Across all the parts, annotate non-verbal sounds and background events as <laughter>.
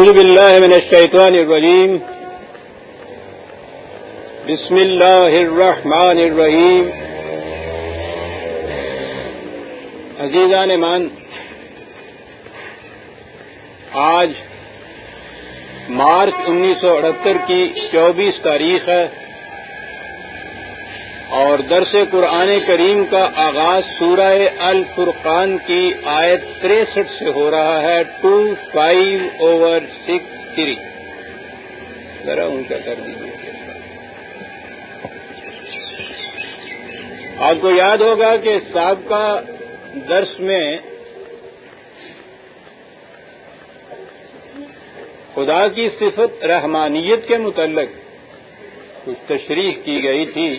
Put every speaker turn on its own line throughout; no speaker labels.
أعوذ بالله من الشيطان الرجيم. بسم الله الرحمن الرحيم. عزیزان مان آج مارچ انیس سو اڑہتر کی چوبیس تاریخ ہے۔ اور درس قرآن کریم کا آغاز سورہ الفرقان کی آیت تریسٹھ سے ہو رہا ہے، two five over six three. ذرا ان کا کر دیجیے آپ کو یاد ہوگا کہ سابقہ درس میں خدا کی صفت رحمانیت کے متعلق کچھ تشریح کی گئی تھی۔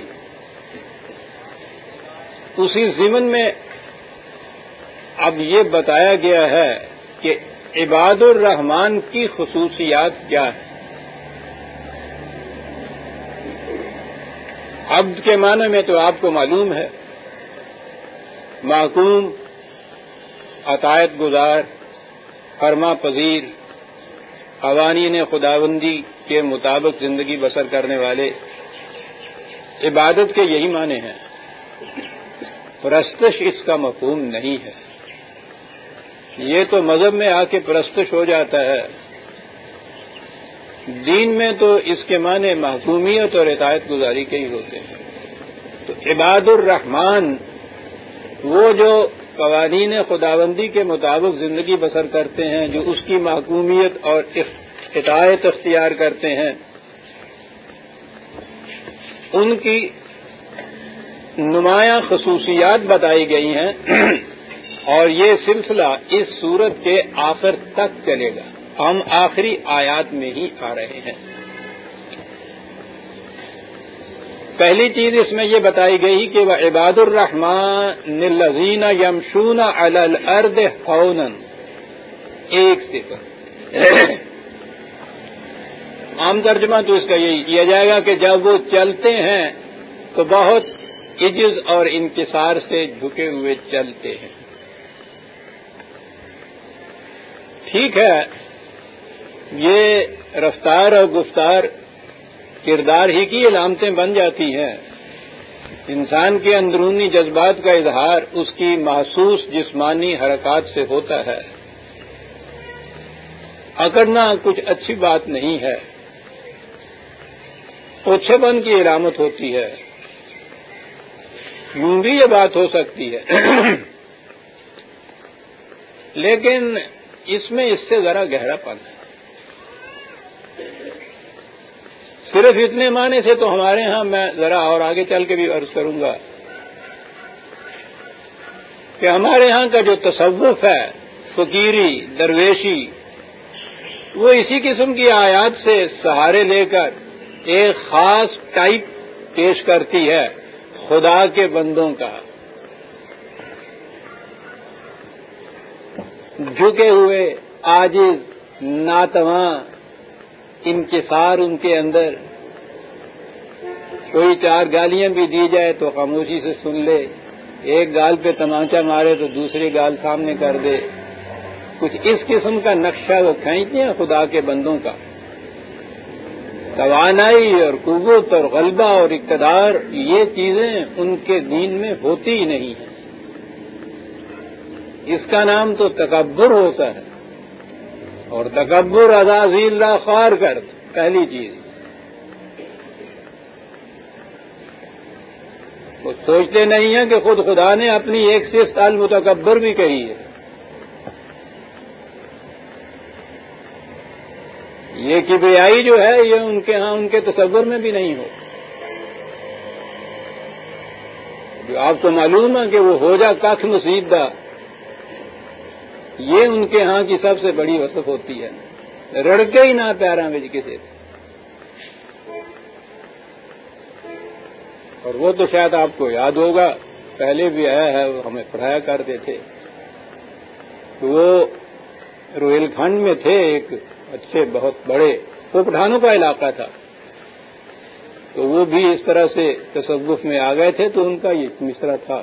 اسی ضمن میں اب یہ بتایا گیا ہے کہ عباد الرحمان کی خصوصیات کیا ہے عبد کے معنی میں تو آپ کو معلوم ہے معقوم عطایت گزار، فرما پذیر، قوانین خداوندی کے مطابق زندگی بسر کرنے والے، عبادت کے یہی معنی ہیں۔ پرستش اس کا مفہوم نہیں ہے۔ یہ تو مذہب میں آ کے پرستش ہو جاتا ہے۔ دین میں تو اس کے معنی محکومیت اور اطاعت گزاری کے ہی ہوتے ہیں۔ تو عباد الرحمان وہ جو قوانین خداوندی کے مطابق زندگی بسر کرتے ہیں، جو اس کی محکومیت اور اطاعت اختیار کرتے ہیں، ان کی نمایاں خصوصیات بتائی گئی ہیں <clears throat> اور یہ سلسلہ اس صورت کے آخر تک چلے گا۔ ہم آخری آیات میں ہی آ رہے ہیں۔ پہلی چیز اس میں یہ بتائی گئی کہ وہ عباد الرحمان لذین یمشون الرد فونن ایک صفر۔ <clears throat> عام ترجمہ تو اس کا یہی کیا جائے گا کہ جب وہ چلتے ہیں تو بہت عجز اور انکسار سے جھکے ہوئے چلتے ہیں۔ ٹھیک ہے۔ یہ رفتار اور گفتار کردار ہی کی علامتیں بن جاتی ہیں۔ انسان کے اندرونی جذبات کا اظہار اس کی محسوس جسمانی حرکات سے ہوتا ہے۔ اکڑنا کچھ اچھی بات نہیں ہے اوچھے بن کی علامت ہوتی ہے۔ یوں بھی یہ بات ہو سکتی ہے۔ لیکن اس میں اس سے ذرا گہرا پن ہے۔ صرف اتنے معنی سے تو ہمارے ہاں میں ذرا اور آگے چل کے بھی عرض کروں گا کہ ہمارے ہاں کا جو تصوف ہے، فقیری، درویشی، وہ اسی قسم کی آیات سے سہارے لے کر ایک خاص ٹائپ پیش کرتی ہے۔ خدا کے بندوں کا جھکے ہوئے آجز ناتواں انکسار ان کے اندر، کوئی چار گالیاں بھی دی جائے تو خاموشی سے سن لے، ایک گال پہ تماچا مارے تو دوسری گال سامنے کر دے۔ کچھ اس قسم کا نقشہ وہ کھینچتے ہیں خدا کے بندوں کا۔ توانائی اور قوت اور غلبہ اور اقتدار یہ چیزیں ان کے دین میں ہوتی ہی نہیں ہیں۔ اس کا نام تو تکبر ہوتا ہے اور تکبر ازازیل خوار کر، پہلی چیز۔ وہ سوچتے نہیں ہیں کہ خود خدا نے اپنی ایک صفت المتکبر بھی کہی ہے۔ یہ کبریائی جو ہے، یہ ان کے ہاں ان کے تصور میں بھی نہیں ہو۔ جو آپ کو معلوم ہے کہ وہ ہو جا کخ مصیبہ یہ ان کے ہاں کی سب سے بڑی وصف ہوتی ہے۔ رڑکے ہی نہ پیارا میں کسی اور وہ تو شاید آپ کو یاد ہوگا، پہلے بھی آیا ہے، وہ ہمیں پڑھایا کرتے تھے۔ وہ روہیل کھنڈ میں تھے ایک اچھے، بہت بڑے، وہ پٹھانوں کا علاقہ تھا۔ تو وہ بھی اس طرح سے تصوف میں آ گئے تھے، تو ان کا یہ مشرا تھا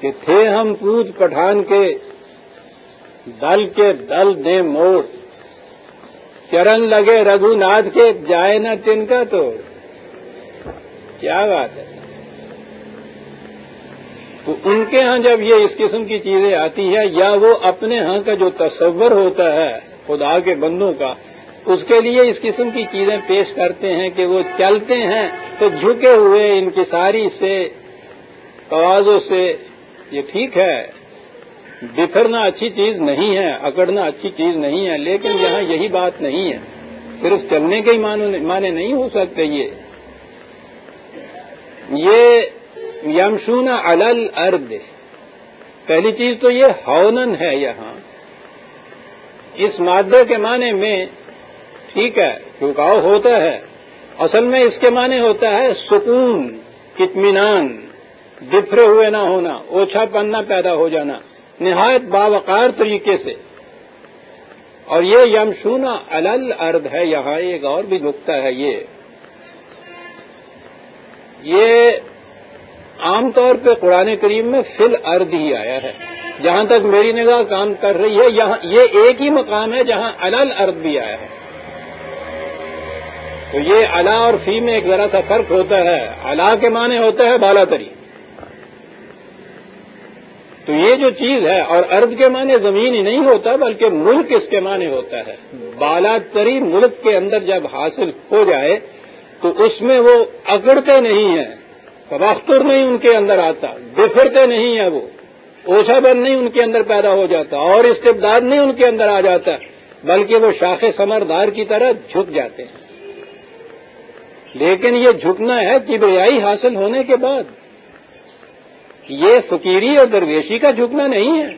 کہ تھے ہم پوت پٹھان کے، دل کے دل دے موڑ۔ چرن لگے رگو ناتھ کے، جائے نہ تن کا تو کیا بات ہے؟ تو ان کے ہاں جب یہ اس قسم کی چیزیں آتی ہے یا وہ اپنے ہاں کا جو تصور ہوتا ہے خدا کے بندوں کا، اس کے لیے اس قسم کی چیزیں پیش کرتے ہیں کہ وہ چلتے ہیں تو جھکے ہوئے ان کی ساری سے، توازوں سے، یہ ٹھیک ہے، بکھرنا اچھی چیز نہیں ہے، اکڑنا اچھی چیز نہیں ہے، لیکن یہاں یہی بات نہیں ہے۔ صرف چلنے کے ہی معنی نہیں ہو سکتے یہ۔ یہ یمشون الل ارد پہلی چیز تو یہ ہونن ہے یہاں۔ اس مادے کے معنی میں ٹھیک ہے جھکاؤ ہوتا ہے۔ اصل میں اس کے معنی ہوتا ہے سکون، اطمینان بفرے ہوئے نہ ہونا، اوچھا پننا پیدا ہو جانا، نہایت باوقار طریقے سے۔ اور یہ یمشونا الل ارد ہے، یہاں ایک اور بھی نقطہ ہے یہ۔ یہ عام طور پہ قرآن کریم میں فل ارد ہی آیا ہے۔ جہاں تک میری نگاہ کام کر رہی ہے، یہاں یہ ایک ہی مقام ہے جہاں الل ارد بھی آیا ہے۔ تو یہ الا اور فی میں ایک ذرا سا فرق ہوتا ہے۔ الا کے معنی ہوتا ہے بالا تری۔ تو یہ جو چیز ہے، اور ارد کے معنی زمین ہی نہیں ہوتا، بلکہ ملک اس کے معنی ہوتا ہے۔ بالا تری ملک کے اندر جب حاصل ہو جائے، تو اس میں وہ اکڑتے نہیں ہیں۔ وختر نہیں ان کے اندر آتا بفرتے نہیں ہے وہ۔ اوچھا بند نہیں ان کے اندر پیدا ہو جاتا اور استبداد نہیں ان کے اندر آ جاتا، بلکہ وہ شاخ سمردار کی طرح جھک جاتے ہیں۔ لیکن یہ جھکنا ہے کبریائی حاصل ہونے کے بعد۔ یہ فقیری اور درویشی کا جھکنا نہیں ہے۔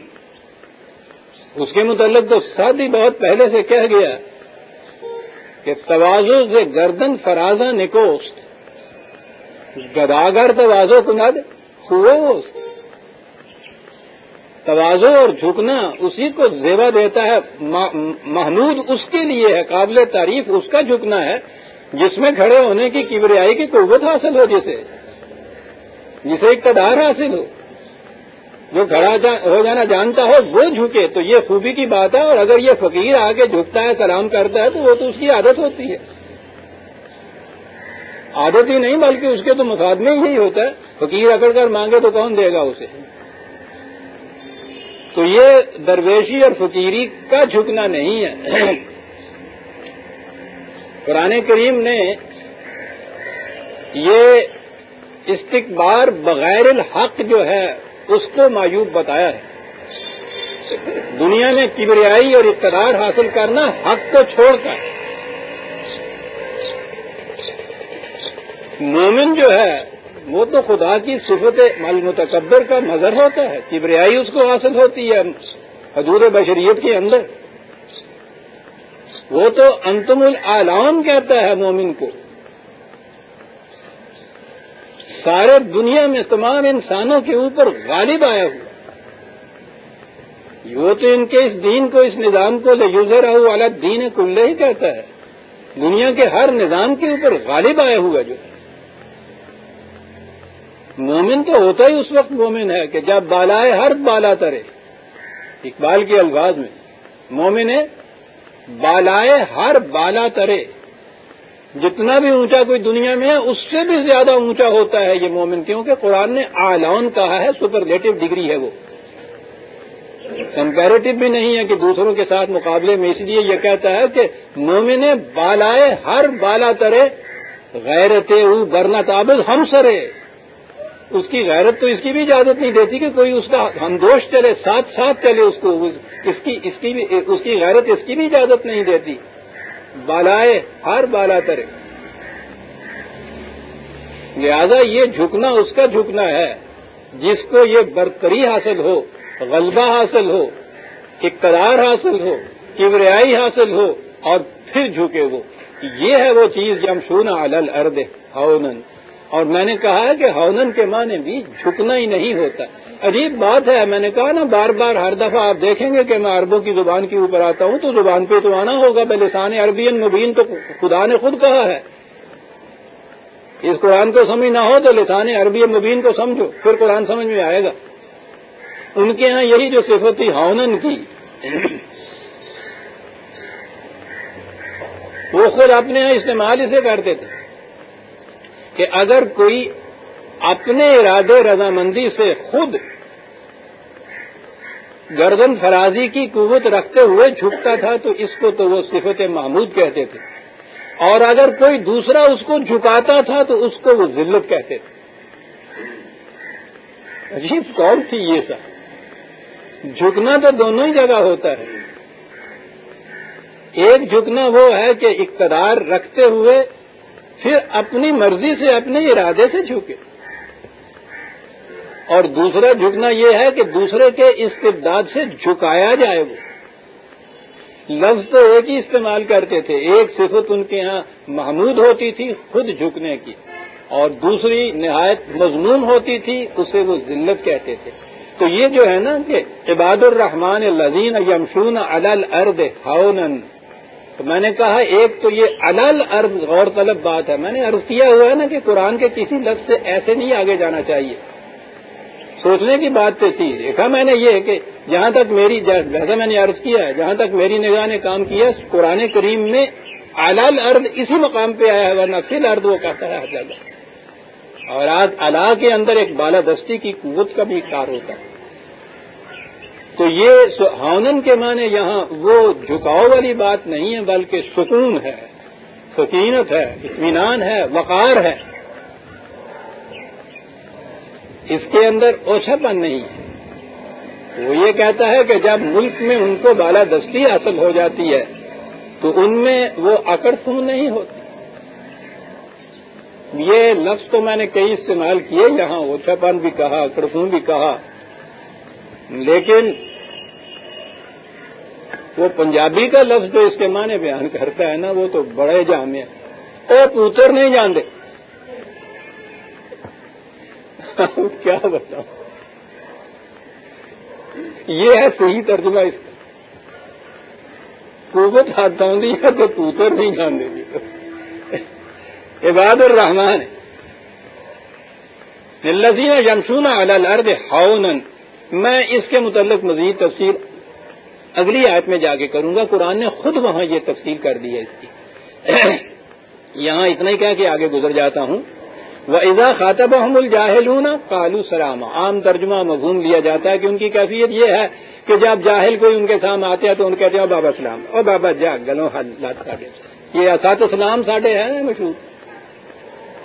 اس کے متعلق تو ساتھ ہی بہت پہلے سے کہہ گیا کہ توازو سے گردن فرازہ نکوست۔ گداگر توازو کند ہوئے توازو اور جھکنا اسی کو زیوا دیتا ہے محمود اس کے لیے ہے، قابل تعریف اس کا جھکنا ہے، جس میں کھڑے ہونے کی کبریائی کی قوت حاصل ہو، جسے جسے اقتدار حاصل ہو۔ جو کھڑا ہو جانا جانتا ہو، وہ جھکے، تو یہ خوبی کی بات ہے، اور اگر یہ فقیر آ کے جھکتا ہے، سلام کرتا ہے، تو وہ تو اس کی عادت ہوتی ہے۔ عادت ہی نہیں، بلکہ اس کے تو مقابلے ہی ہوتا ہے۔ فقیر اکڑ کر مانگے تو کون دے گا اسے؟ تو یہ درویشی اور فقیری کا جھکنا نہیں ہے۔ قرآن کریم نے یہ استقبار بغیر الحق جو ہے، اس کو معیوب بتایا ہے۔ دنیا میں کبریائی اور اقتدار حاصل کرنا حق کو چھوڑ کر۔ مومن جو ہے وہ تو خدا کی صفت متکبر کا نظر ہوتا ہے، کبریائی اس کو حاصل ہوتی ہے حضور بشریت کے اندر۔ وہ تو انتم العلام کہتا ہے مومن کو۔ سارے دنیا میں تمام انسانوں کے اوپر غالب آیا ہوا۔ وہ تو ان کے اس دین کو، اس نظام کو لجوزر والا دین کلے ہی کہتا ہے۔ دنیا کے ہر نظام کے اوپر غالب آیا ہوا جو۔ مومن تو ہوتا ہی اس وقت مومن ہے کہ جب بالائے ہر بالا ترے۔ اقبال کے الفاظ میں، مومن ہے بالائے ہر بالا ترے۔ جتنا بھی اونچا کوئی دنیا میں ہے، اس سے بھی زیادہ اونچا ہوتا ہے یہ مومن۔ کیونکہ قرآن نے آلون کہا ہے سپرلیٹو ڈگری ہے وہ۔ کمپیریٹو بھی نہیں ہے کہ دوسروں کے ساتھ مقابلے میں، اس لیے یہ کہتا ہے کہ مومن بالائے ہر بالا ترے۔ غیرت او برنا تابز ہم سرے۔ اس کی غیرت تو اس کی بھی اجازت نہیں دیتی کہ کوئی اس کا ہمدوش چلے، ساتھ ساتھ چلے اس کو، اس کی اس کی بھی، اس کی غیرت اس کی بھی اجازت نہیں دیتی۔ بالائے، ہر بالا ترے۔ لہذا یہ جھکنا اس کا جھکنا ہے۔ جس کو یہ برتری حاصل ہو، غلبہ حاصل ہو، اقتدار حاصل ہو، کبریائی حاصل ہو اور پھر جھکے وہ۔ یہ ہے وہ چیز جم شونا الل ارد ہونن۔ اور میں نے کہا ہے کہ ہونن کے معنی بھی جھکنا ہی نہیں ہوتا۔ عجیب بات ہے، میں نے کہا نا، بار بار ہر دفعہ آپ دیکھیں گے کہ میں عربوں کی زبان کے اوپر آتا ہوں تو زبان پہ تو آنا ہوگا بلسان عربی مبین تو خدا نے خود کہا ہے۔ اس قرآن کو سمجھ نہ ہو تو لسان عربی مبین کو سمجھو، پھر قرآن سمجھ میں آئے گا۔ ان کے ہاں یہی جو صفت تھی، ہونن کی۔ وہ خود اپنے یہاں استعمال اسے کرتے تھے۔ کہ اگر کوئی اپنے ارادے رضامندی سے خود گردن فرازی کی قوت رکھتے ہوئے جھکتا تھا، تو اس کو تو وہ صفت محمود کہتے تھے۔ اور اگر کوئی دوسرا اس کو جھکاتا تھا، تو اس کو وہ ذلت کہتے تھے۔ عجیب کون تھی یہ سب؟ جھکنا تو دونوں ہی جگہ ہوتا ہے۔ ایک جھکنا وہ ہے کہ اقتدار رکھتے ہوئے پھر اپنی مرضی سے اپنے ارادے سے جھکے۔ اور دوسرا جھکنا یہ ہے کہ دوسرے کے استبداد سے جھکایا جائے وہ۔ لفظ تو ایک ہی استعمال کرتے تھے، ایک صفت ان کے ہاں محمود ہوتی تھی خود جھکنے کی، اور دوسری نہایت مضمون ہوتی تھی، اسے وہ ذلت کہتے تھے۔ تو یہ جو ہے نا کہ عباد الرحمان لذین یمشون الل ارد ہاؤن تو میں نے کہا ایک تو یہ الل ارد غور طلب بات ہے۔ میں نے عرض کیا ہوا ہے نا کہ قرآن کے کسی لفظ سے ایسے نہیں آگے جانا چاہیے۔ سوچنے کی بات تو تھی۔ دیکھا میں نے یہ کہ جہاں تک میری جیسا میں نے عرض کیا ہے، جہاں تک میری نگاہ نے کام کیا قرآن کریم میں الل ارد اسی مقام پہ آیا ہے، ورنہ فل ارد وہ کہتا ہے ہر جگہ اور آج اللہ کے اندر ایک بالادستی کی قوت کا بھی کار ہوتا ہے۔ تو یہ ہونن کے معنی یہاں وہ جھکاؤ والی بات نہیں ہے، بلکہ سکون ہے، سکینت ہے، اطمینان ہے، وقار ہے۔ اس کے اندر اوچھا پن نہیں ہے۔ وہ یہ کہتا ہے کہ جب ملک میں ان کو بالادستی حاصل ہو جاتی ہے، تو ان میں وہ اکڑ سم نہیں ہوتی۔ یہ لفظ تو میں نے کئی استعمال کیے، یہاں اوچھا پن بھی کہا اکڑفوں بھی کہا، لیکن وہ پنجابی کا لفظ جو اس کے معنی بیان کرتا ہے نا، وہ تو بڑے جامع او پوتر نہیں جانتے۔ کیا بتاؤ یہ ہے صحیح ترجمہ اس کا۔ قوت ہاتھ ہے تو پوتر نہیں جانتے جی۔ عباد الرحمان لذین یمسون الارض ہاؤن میں اس کے متعلق مزید تفصیل اگلی آیت میں جا کے کروں گا، قرآن نے خود وہاں یہ تفصیل کر دی ہے اس کی۔ <clears throat> یہاں اتنا ہی کہا کہ آگے گزر جاتا ہوں۔ وہ ایزا خاطب الجاہلون کالو سلام عام ترجمہ مضمون لیا جاتا ہے کہ ان کی کیفیت یہ ہے کہ جب جاہل کوئی ان کے سامنے آتے ہیں تو ان کہتے ہیں بابا سلام، او بابا جا گلو حالات یہ اسات سلام ساڈے ہے مشہور۔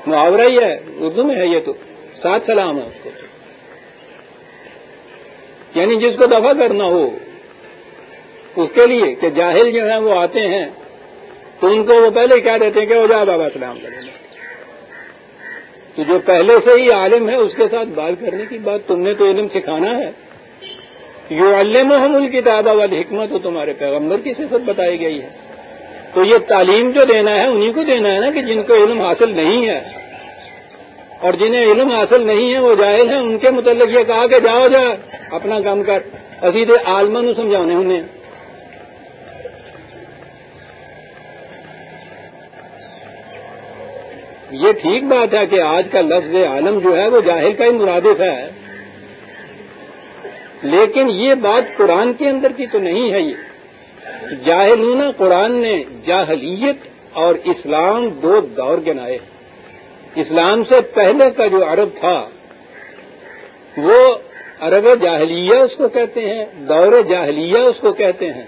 محاورہ ہی ہے، اردو میں ہے یہ تو۔ سات سلام ہے اس کو یعنی جس کو دفاع کرنا ہو اس کے لیے کہ جاہل جو ہیں وہ آتے ہیں، تو ان کو وہ پہلے کہہ دیتے ہیں کہ وہ جا بابا سلام کریں تو جو پہلے سے ہی عالم ہے، اس کے ساتھ بات کرنے کی بات تم نے تو علم سکھانا ہے۔ یو علم محمول کتاب والی حکمت تو تمہارے پیغمبر کی صفت بتائی گئی ہے۔ تو یہ تعلیم جو دینا ہے انہیں کو دینا ہے نا کہ جن کو علم حاصل نہیں ہے۔ اور جنہیں علم حاصل نہیں ہے، وہ جائز ہیں۔ ان کے متعلق یہ کہا کہ جاؤ جا، اپنا کام کر۔ ابھی تو عالما نو سمجھانے انہیں۔ یہ ٹھیک بات ہے کہ آج کا لفظ عالم جو ہے وہ جاہل کا ہی مرادف ہے۔ لیکن یہ بات قرآن کے اندر کی تو نہیں ہے یہ۔ جاہلون قرآن نے جاہلیت اور اسلام دو دور گنائے۔ اسلام سے پہلے کا جو عرب تھا، وہ عرب جاہلیہ اس کو کہتے ہیں، دور جاہلیہ اس کو کہتے ہیں۔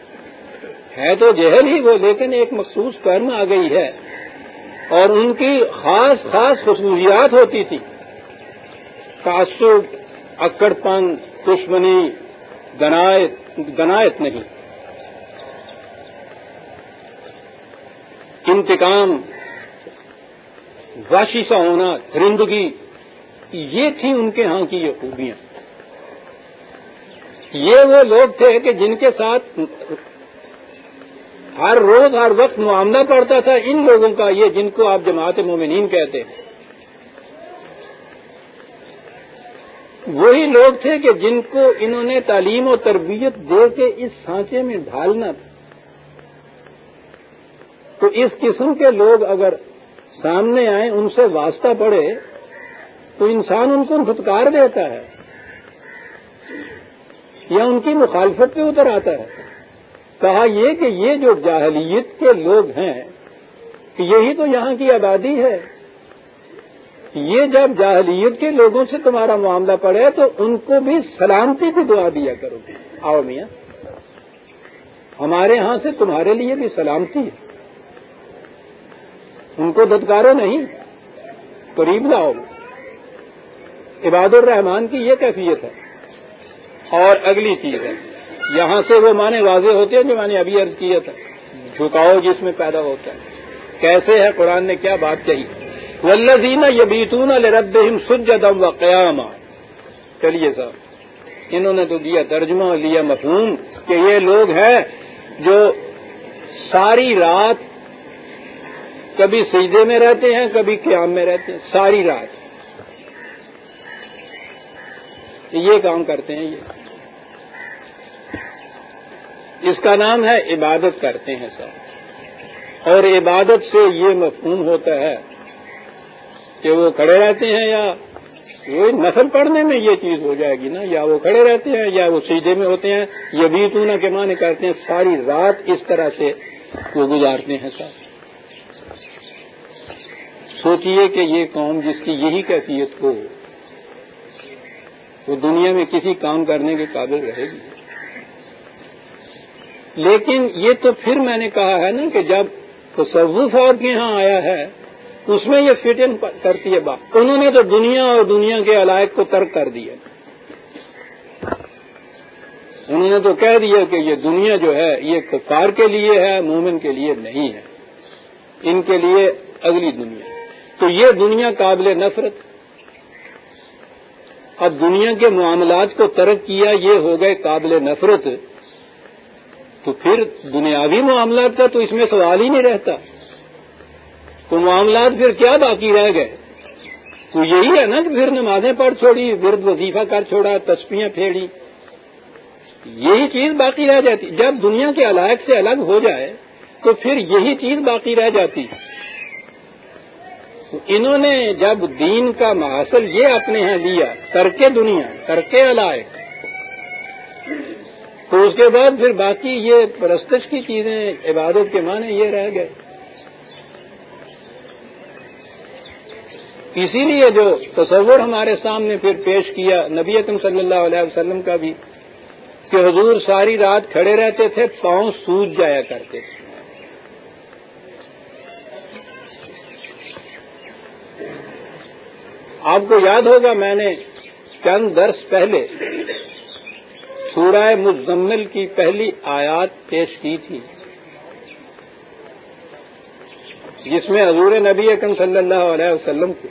ہے تو جہل ہی وہ، لیکن ایک مخصوص کرم آ گئی ہے۔ اور ان کی خاص خاص خصوصیات ہوتی تھی۔ تعصب اکڑ پن دشمنی، گنایت نہیں۔ انتقام واشی سا ہونا درندگی یہ تھی ان کے ہاں کی یہ خوبیاں۔ یہ وہ لوگ تھے کہ جن کے ساتھ ہر روز ہر وقت معاملہ پڑتا تھا ان لوگوں کا، یہ جن کو آپ جماعت مومنین کہتے ہیں۔ وہی لوگ تھے کہ جن کو انہوں نے تعلیم و تربیت دے کے اس سانچے میں ڈھالنا تھا۔ تو اس قسم کے لوگ اگر سامنے آئیں، ان سے واسطہ پڑے تو انسان ان کو پھٹکار دیتا ہے یا ان کی مخالفت پہ اتر آتا ہے۔ کہا یہ کہ یہ جو جاہلیت کے لوگ ہیں یہی تو یہاں کی آبادی ہے۔ یہ جب جاہلیت کے لوگوں سے تمہارا معاملہ پڑے تو ان کو بھی سلامتی کی دعا دیا کرو۔ گے آؤ میاں، ہمارے ہاں سے تمہارے لیے بھی سلامتی ہے۔ ان کو دتکارو نہیں، قریب لاؤ عباد الرحمان کی یہ کیفیت ہے۔ اور اگلی چیز ہے۔ یہاں سے وہ معنی واضح ہوتے ہیں جو میں نے ابھی عرض کیا تھا۔ جھکاؤ جس میں پیدا ہوتا ہے۔ کیسے ہے؟ قرآن نے کیا بات کہی؟ ولزین یبیتون لربہم سجدم و قیام چلیے صاحب، انہوں نے تو دیا ترجمہ لیا مفہوم کہ یہ لوگ ہیں جو ساری رات کبھی سجدے میں رہتے ہیں، کبھی قیام میں رہتے ہیں۔ ساری رات۔ یہ کام کرتے ہیں یہ۔ اس کا نام ہے عبادت کرتے ہیں سب۔ اور عبادت سے یہ مفہوم ہوتا ہے کہ وہ کھڑے رہتے ہیں یا وہ نسل پڑھنے میں یہ چیز ہو جائے گی نا، یا وہ کھڑے رہتے ہیں یا وہ سیدھے میں ہوتے ہیں۔ یہ بھی تو کے معنی کرتے ہیں ساری رات اس طرح سے وہ گزارتے ہیں سر سوچئے کہ یہ قوم جس کی یہی کیفیت ہو، وہ دنیا میں کسی کام کرنے کے قابل رہے گی۔ لیکن یہ تو پھر میں نے کہا ہے نا کہ جب تصوف اور کے یہاں آیا ہے، اس میں یہ فٹ ان کرتی ہے بات انہوں نے تو دنیا اور دنیا کے علائق کو ترک کر دیا۔ انہوں نے تو کہہ دیا کہ یہ دنیا جو ہے، یہ کفار کے لیے ہے، مومن کے لیے نہیں ہے۔ ان کے لیے اگلی دنیا۔ تو یہ دنیا قابل نفرت۔ اب دنیا کے معاملات کو ترک کیا، یہ ہو گئے قابل نفرت۔ تو پھر دنیاوی معاملات کا تو اس میں سوال ہی نہیں رہتا۔ تو معاملات پھر کیا باقی رہ گئے؟ تو یہی ہے نا کہ پھر نمازیں پڑھ چھوڑی، ورد وظیفہ کر چھوڑا تسپیاں پھیڑی یہی چیز باقی رہ جاتی۔ جب دنیا کے علائق سے الگ ہو جائے، تو پھر یہی چیز باقی رہ جاتی۔ انہوں نے جب دین کا محاصل یہ اپنے ہاں لیا، ترک دنیا، ترک علائق تو اس کے بعد پھر باقی یہ پرستش کی چیزیں، عبادت کے معنی یہ رہ گئے۔ اسی لیے جو تصور ہمارے سامنے پھر پیش کیا نبی اکم صلی اللہ علیہ وسلم کا بھی، کہ حضور ساری رات کھڑے رہتے تھے، پاؤں سوج جایا کرتے تھے۔ آپ کو یاد ہوگا، میں نے چند درس پہلے سورہ مزمل کی پہلی آیات پیش کی تھی۔ جس میں حضور نبی اکم صلی اللہ علیہ وسلم کو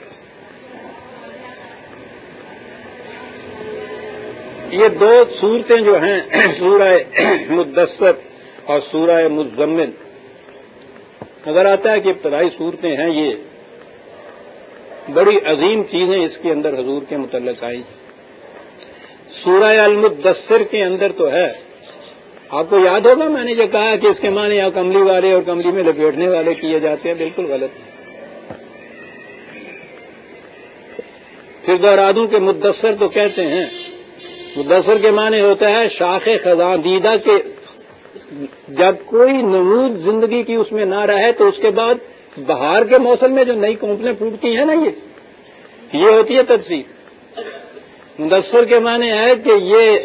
یہ دو صورتیں جو ہیں، سورہ مدثر اور سورہ مزمل۔ نظر آتا ہے کہ ابتدائی صورتیں ہیں یہ۔ بڑی عظیم چیزیں اس کے اندر حضور کے متعلق آئی۔ سورہ المدثر کے اندر تو ہے۔ آپ کو یاد ہوگا میں نے جو کہا کہ اس کے معنی یا کملی والے اور کملی میں لپیٹنے والے کیے جاتے ہیں، بالکل غلط۔ پھر دہرادوں کے مدثر تو کہتے ہیں، مدثر کے معنی ہوتا ہے شاخ خزاں دیدہ کے جب کوئی نمود زندگی کی اس میں نہ رہے تو اس کے بعد بہار کے موسم میں جو نئی کمپنیاں پھوٹتی ہیں نا یہ یہ ہوتی ہے تفصیل مدثر کے معنی ہے کہ یہ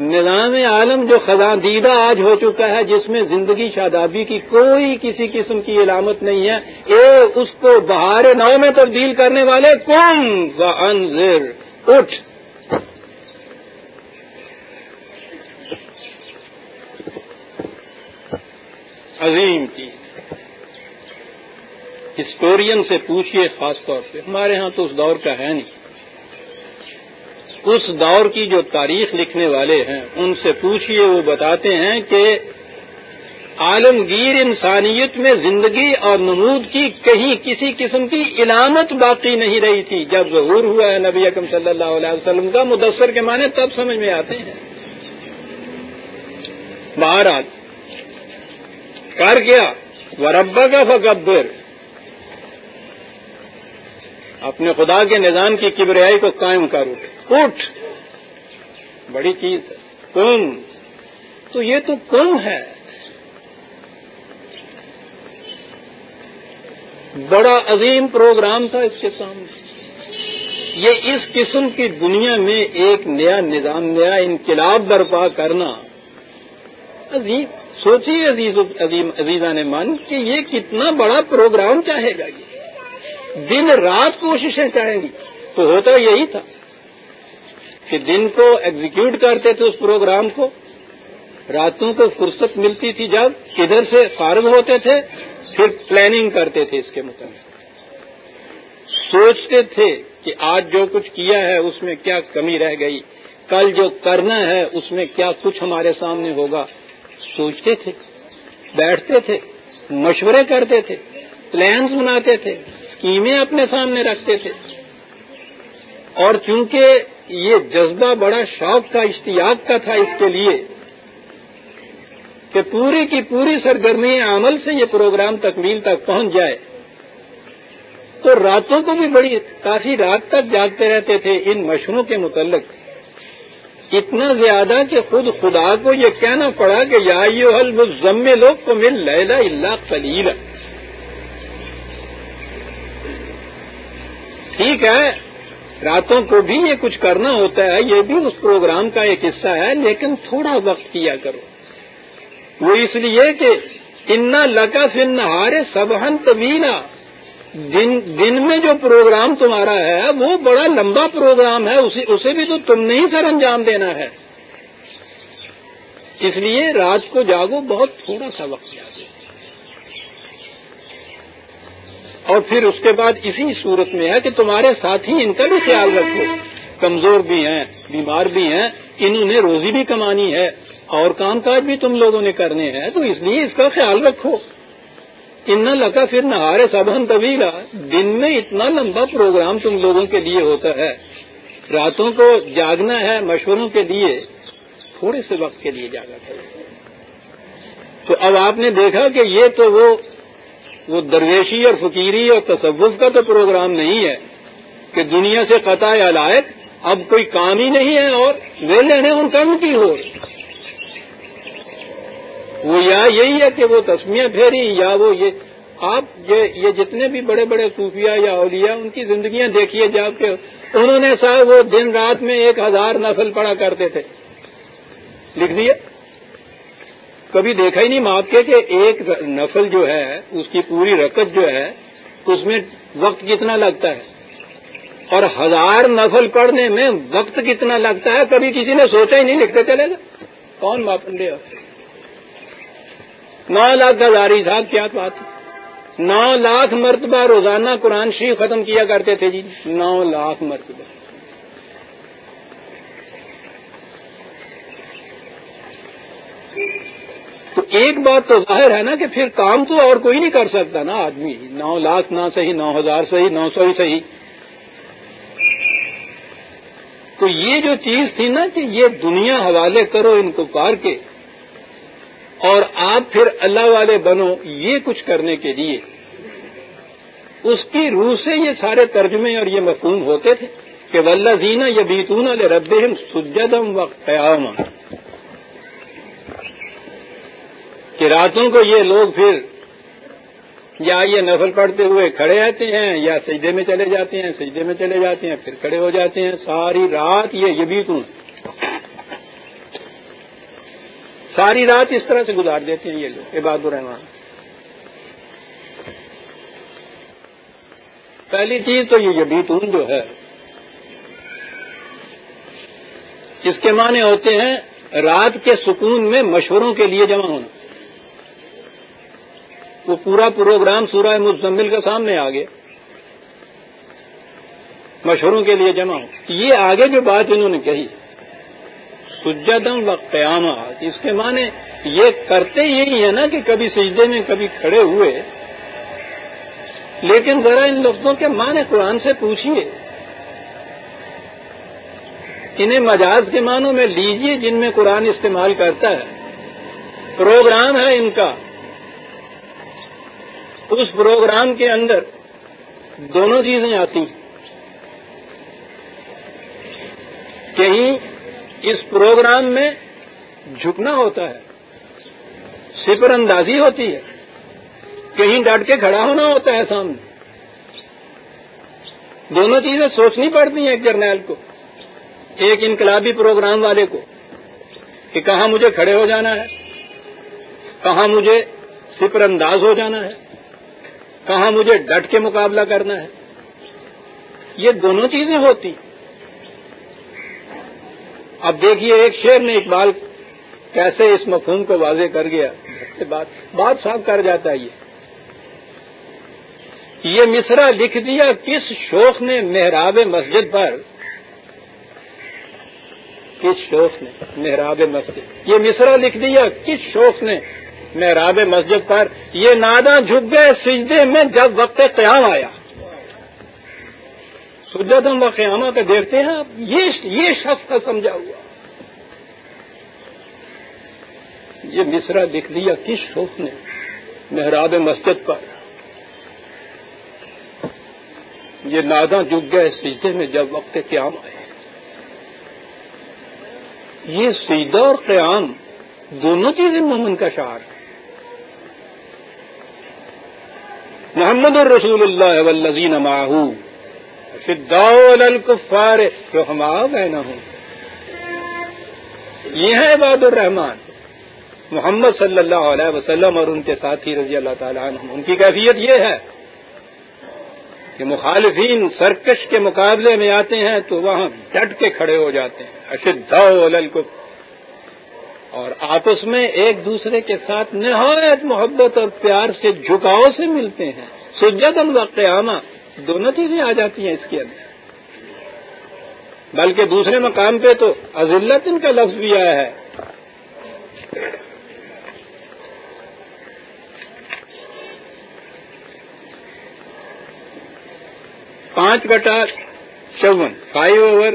نظام عالم جو خزاں دیدہ آج ہو چکا ہے، جس میں زندگی شادابی کی کوئی کسی قسم کی علامت نہیں ہے، اے اس کو بہار نو میں تبدیل کرنے والے کون؟ انضر اٹھ۔ عظیم چیز ہسٹورین سے پوچھئے، خاص طور پہ۔ ہمارے ہاں تو اس دور کا ہے نہیں۔ اس دور کی جو تاریخ لکھنے والے ہیں، ان سے پوچھئے، وہ بتاتے ہیں کہ عالمگیر انسانیت میں زندگی اور نمود کی کہیں کسی قسم کی علامت باقی نہیں رہی تھی۔ جب ظہور ہوا ہے نبی اکم صلی اللہ علیہ وسلم کا، مدثر کے معنی تب سمجھ میں آتے ہیں۔ بہرحال، کر گیا۔ وربا کا فکبر۔ اپنے خدا کے نظام کی کبریائی کو قائم کر اٹھ اٹھ۔ بڑی چیز ہے۔ کم۔ تو یہ تو کم ہے۔ بڑا عظیم پروگرام تھا اس کے سامنے۔ یہ اس قسم کی دنیا میں ایک نیا نظام، نیا انقلاب برپا کرنا۔ عظیم۔ سوچیے عزیز عظیم عزیزہ نے من کہ یہ کتنا بڑا پروگرام چاہے گا یہ۔ دن رات کوششیں چاہیں گی۔ تو ہوتا یہی تھا۔ کہ دن کو ایگزیکیوٹ کرتے تھے اس پروگرام کو، راتوں کو فرصت ملتی تھی جب کدھر سے فارغ ہوتے تھے، پھر پلاننگ کرتے تھے اس کے متعلق۔ سوچتے تھے کہ آج جو کچھ کیا ہے، اس میں کیا کمی رہ گئی۔ کل جو کرنا ہے، اس میں کیا کچھ ہمارے سامنے ہوگا۔ سوچتے تھے، بیٹھتے تھے، مشورے کرتے تھے پلانس بناتے تھے اسکیمیں اپنے سامنے رکھتے تھے۔ اور چونکہ یہ جذبہ بڑا شوق کا اشتیاق کا تھا اس کے لیے کہ پوری کی پوری سرگرمی عمل سے یہ پروگرام تکمیل تک پہنچ جائے۔ تو راتوں کو بھی بڑی، کافی رات تک جاگتے رہتے تھے ان مشوروں کے متعلق۔ اتنا زیادہ کہ خود خدا کو یہ کہنا پڑا کہ یا یو ضمے لوگ کو مل لیلا اللہ خلیل ٹھیک ہے؟ راتوں کو بھی یہ کچھ کرنا ہوتا ہے، یہ بھی اس پروگرام کا ایک حصہ ہے، لیکن تھوڑا وقت کیا کرو۔ وہ اس لیے کہ اتنا لکا فن نہارے سبہن طویلا دن دن میں جو پروگرام تمہارا ہے، وہ بڑا لمبا پروگرام ہے اسے بھی تو تم نے ہی سر انجام دینا ہے۔ اس لیے رات کو جاگو، بہت تھوڑا سا وقت جاگو اور پھر اس کے بعد اسی صورت میں ہے کہ تمہارے ساتھی ان کا بھی خیال رکھو۔ کمزور بھی ہیں، بیمار بھی ہیں، انہوں نے روزی بھی کمانی ہے اور کام کاج بھی تم لوگوں نے کرنے ہیں، تو اس لیے اس کا خیال رکھو۔ ان لگا پھر نہارے سبن طویلا، دن میں اتنا لمبا پروگرام تم لوگوں کے لیے ہوتا ہے۔ راتوں کو جاگنا ہے، مشوروں کے لیے، تھوڑے سے وقت کے لیے جاگا کرو۔ تو اب آپ نے دیکھا کہ یہ تو وہ وہ درویشی اور فقیری اور تصوف کا تو پروگرام نہیں ہے کہ دنیا سے قطع علائق اب کوئی کام ہی نہیں ہے اور وہ لینے ان کام کی ہو۔ وہ یا یہی ہے کہ وہ تسمیاں پھیری یا وہ یہ آپ یہ جتنے بھی بڑے بڑے صوفیہ یا اولیاء ان کی زندگیاں دیکھیے جا کے انہوں نے صاحب وہ دن رات میں ایک ہزار نفل پڑا کرتے تھے۔ لکھ دیے۔ کبھی دیکھا ہی نہیں ماپ کے کہ ایک نفل جو ہے، اس کی پوری رکت جو ہے، اس میں وقت کتنا لگتا ہے؟ اور ہزار نفل پڑھنے میں وقت کتنا لگتا ہے؟ کبھی کسی نے سوچا ہی نہیں، لکھتے چلے گا کون ماپنڈے نو لاکھ ہزاری صاحب، کیا بات نو لاکھ مرتبہ روزانہ قرآن شریف ختم کیا کرتے تھے جی۔ نو لاکھ مرتبہ۔ تو ایک بات تو ظاہر ہے نا کہ پھر کام تو اور کوئی نہیں کر سکتا نا آدمی۔ نو لاکھ نہ صحیح، نو ہزار صحیح، نو سو ہی صحیح۔ تو یہ جو چیز تھی نا کہ یہ دنیا حوالے کرو ان کو پار کے اور آپ پھر اللہ والے بنو یہ کچھ کرنے کے لیے۔ اس کی روح سے یہ سارے ترجمے اور یہ مفہوم ہوتے تھے کہ ولہ زینا یا بیتون رب سجدم و قیام کہ راتوں کو یہ لوگ پھر یا یہ نفل پڑھتے ہوئے کھڑے رہتے ہیں یا سجدے میں چلے جاتے ہیں، سجدے میں چلے جاتے ہیں، پھر کھڑے ہو جاتے ہیں۔ ساری رات یہ یبیتون۔ ساری رات اس طرح سے گزار دیتے ہیں یہ لوگ، عباد الرحمان پہلی چیز تو یہ یبیتون جو ہے، اس کے معنی ہوتے ہیں رات کے سکون میں مشوروں کے لیے جمع ہونا۔ وہ پورا پروگرام سورہ مزمل کا سامنے آ گیا۔ مشوروں کے لیے جمع ہو۔ یہ آگے جو بات انہوں نے کہی سجدم و قیامات، اس کے معنی یہ کرتے یہی ہے نا کہ کبھی سجدے میں کبھی کھڑے ہوئے۔ لیکن ذرا ان لفظوں کے معنی قرآن سے پوچھیے انہیں مجاز کے معنوں میں لیجیے جن میں قرآن استعمال کرتا ہے۔ پروگرام ہے ان کا۔ اس پروگرام کے اندر دونوں چیزیں آتی ہیں۔ کہیں اس پروگرام میں جھکنا ہوتا ہے سپر اندازی ہوتی ہے، کہیں ڈٹ کے کھڑا ہونا ہوتا ہے سامنے۔ دونوں چیزیں سوچنی پڑتی ہیں ایک جرنیل کو، ایک انقلابی پروگرام والے کو، کہ کہاں مجھے کھڑے ہو جانا ہے، کہاں مجھے سپر انداز ہو جانا ہے۔ کہاں مجھے ڈٹ کے مقابلہ کرنا ہے؟ یہ دونوں چیزیں ہوتی۔ اب دیکھیے ایک شیر نے اقبال کیسے اس مفہوم کو واضح کر گیا۔ بات بات صاف کر جاتا ہے یہ۔ یہ مصرا لکھ دیا کس شوق نے محراب مسجد پر؟ کس شوق نے محراب مسجد؟ یہ مصرا لکھ دیا کس شوق نے محراب مسجد پر یہ نادا جھک گئے سجدے میں جب وقت قیام آیا۔ سجدم و قیامہ پہ دیکھتے ہیں آپ، یہ شخص کا سمجھا ہوا۔ یہ مصرا لکھ دیا کس شوق نے محراب مسجد پر۔ یہ نادا جگ گئے سیدھے میں جب وقت قیام آئے۔ یہ سیدھا اور قیام دونوں چیزیں مومن کا شعر ہے محمد الرسول اللہ والذین معاہو شداء الکفار رحماء بینہم یہ ہے عباد الرحمان محمد صلی اللہ علیہ وسلم اور ان کے ساتھی رضی اللہ تعالیٰ عنہ ان کی کیفیت یہ ہے کہ مخالفین سرکش کے مقابلے میں آتے ہیں تو وہاں ڈٹ کے کھڑے ہو جاتے ہیں. اشد اور آپس میں ایک دوسرے کے ساتھ نہایت محبت اور پیار سے جھکاؤ سے ملتے ہیں۔ سجد قیامہ دونوں چیزیں آ جاتی ہیں اس کے اندر۔ بلکہ دوسرے مقام پہ تو عزلت ان کا لفظ بھی آیا ہے۔ پانچ بٹا چون فائیو اوور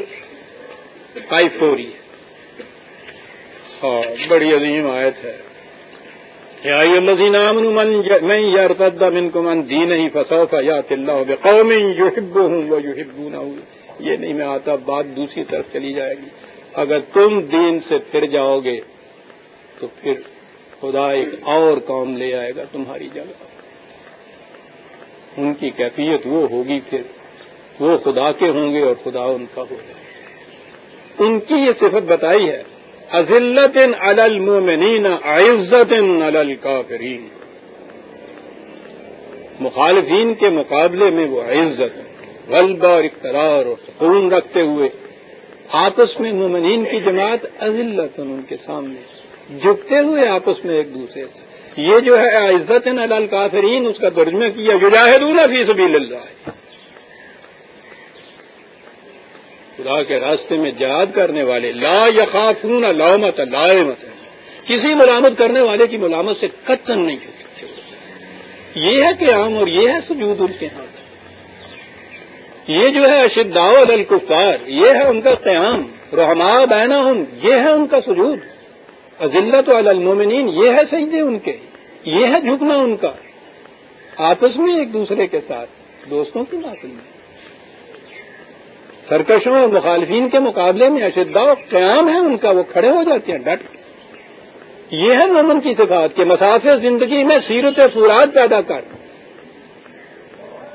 فائیو فور ہاں ہاں، بڑی عظیم آیت ہے۔ میں من کو من دی نہیں فسوفا یا اللہ قوم یو ہبو ہوں وہ یو ہبو نہ یہ نہیں، میں آتا، بات دوسری طرف چلی جائے گی۔ اگر تم دین سے پھر جاؤ گے، تو پھر خدا ایک اور قوم لے آئے گا تمہاری جگہ۔ ان کی کیفیت وہ ہوگی پھر وہ خدا کے ہوں گے اور خدا ان کا ہوگا ان کی یہ صفت بتائی ہے عزلت المومنین عزت الکافرین مخالفین کے مقابلے میں وہ عزت، غلبہ اور اقتدار اور سکون رکھتے ہوئے آپس میں مومنین کی جماعت عزلت ان کے سامنے جھکتے ہوئے آپس میں ایک دوسرے سے۔ یہ جو ہے عزت الکافرین، اس کا ترجمہ کیا جاہدون فی سبیل اللہ۔ خدا کے راستے میں جہاد کرنے والے، لا یخافون لامت لائمت کسی ملامت کرنے والے کی ملامت سے قطن نہیں ہوتی یہ ہے قیام اور یہ ہے سجود ان کے ہاتھ۔ یہ جو ہے اشداء الکفار، یہ ہے ان کا قیام۔ رحما بینا یہ ہے ان کا سجود۔ عزلت المومنین یہ ہے سجدے ان کے۔ یہ ہے جھکنا ان کا۔ آپس میں ایک دوسرے کے ساتھ، دوستوں کی بات میں سرکشوں اور مخالفین کے مقابلے میں اشدا قیام ہے ان کا وہ کھڑے ہو جاتے ہیں، ڈٹ یہ ہے مومن کی صفات کہ مسافر زندگی میں سیرت فوراد پیدا کر۔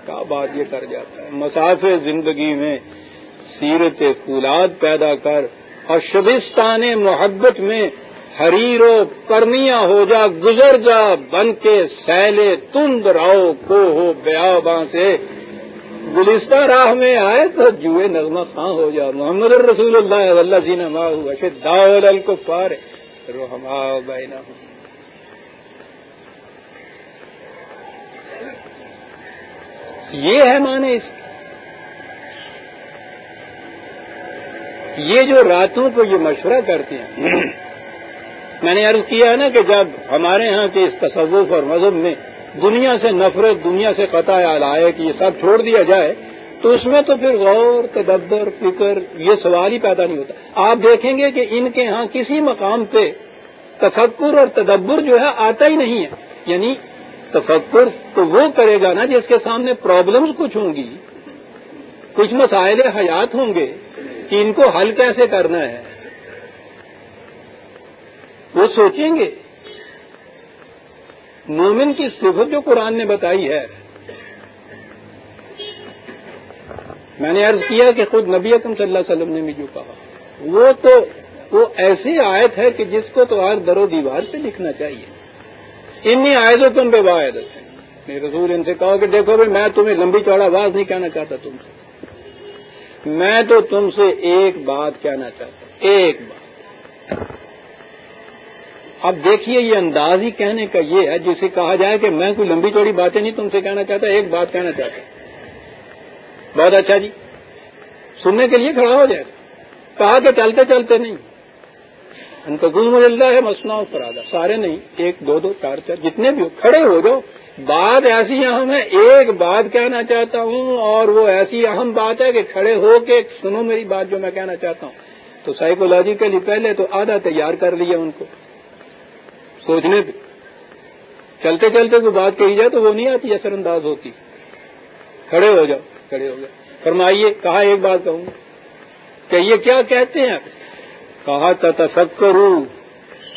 کیا بات یہ کر جاتا ہے؟ مسافر زندگی میں سیرت فولاد پیدا کر۔ اور شبستان محبت میں حریر و کرنیا ہو جا، گزر جا، بن کے سیلے تند راؤ کو ہو بیاباں سے گلستہ راہ میں آئے تو جوئے نغمہ خاں ہو جا، محمد الرسول اللہ اللہ جینا ماں داول الکفار روحما بینا یہ ہے مانے اس یہ جو راتوں کو یہ مشورہ کرتے ہیں، میں نے عرض کیا نا کہ جب ہمارے ہاں کے اس تصوف اور مذہب میں دنیا سے نفرت، دنیا سے قطع آئے کہ یہ سب چھوڑ دیا جائے، تو اس میں تو پھر غور، تدبر، فکر، یہ سوال ہی پیدا نہیں ہوتا۔ آپ دیکھیں گے کہ ان کے ہاں کسی مقام پہ تفکر اور تدبر جو ہے آتا ہی نہیں ہے۔ یعنی تفکر تو وہ کرے گا نا جس کے سامنے پرابلمز کچھ ہوں گی۔ کچھ مسائل حیات ہوں گے کہ ان کو حل کیسے کرنا ہے۔ وہ سوچیں گے مومن کی صفت جو قرآن نے بتائی ہے، میں نے عرض کیا کہ خود نبی اکم صلی اللہ علیہ وسلم نے بھی جو کہا۔ وہ تو، وہ ایسی آیت ہے کہ جس کو تو آج در و دیوار پہ لکھنا چاہیے۔ انہیں آیتوں تم بے باعد ہے رسول ان سے کہا کہ دیکھو بھائی، میں تمہیں لمبی چوڑا آواز نہیں کہنا چاہتا تم سے۔ میں تو تم سے ایک بات کہنا چاہتا ایک بات۔ اب دیکھیے یہ انداز ہی کہنے کا یہ ہے، جسے کہا جائے کہ میں کوئی لمبی چوڑی باتیں نہیں تم سے کہنا چاہتا، ایک بات کہنا چاہتا بہت اچھا جی۔ سننے کے لیے کھڑا ہو جائے۔ کہا کہ چلتے چلتے نہیں۔ ان کو گل مل ہے مسنا فرادہ۔ سارے نہیں، ایک، دو دو، چار چار، جتنے بھی ہو، کھڑے ہو جاؤ۔ بات ایسی اہم ہے، ایک بات کہنا چاہتا ہوں اور وہ ایسی اہم بات ہے کہ کھڑے ہو کے سنو میری بات جو میں کہنا چاہتا ہوں۔ تو سائیکولوجیکلی پہلے تو آدھا تیار کر لیا ان کو۔ سوچنے پہ چلتے چلتے کوئی بات کہی جائے تو وہ نہیں آتی، اثر انداز ہوتی۔ کھڑے ہو جاؤ، کھڑے ہو گئے فرمائیے کہا ایک بات کہوں؟ کہ یہ کیا کہتے ہیں؟ کہا تفک کروں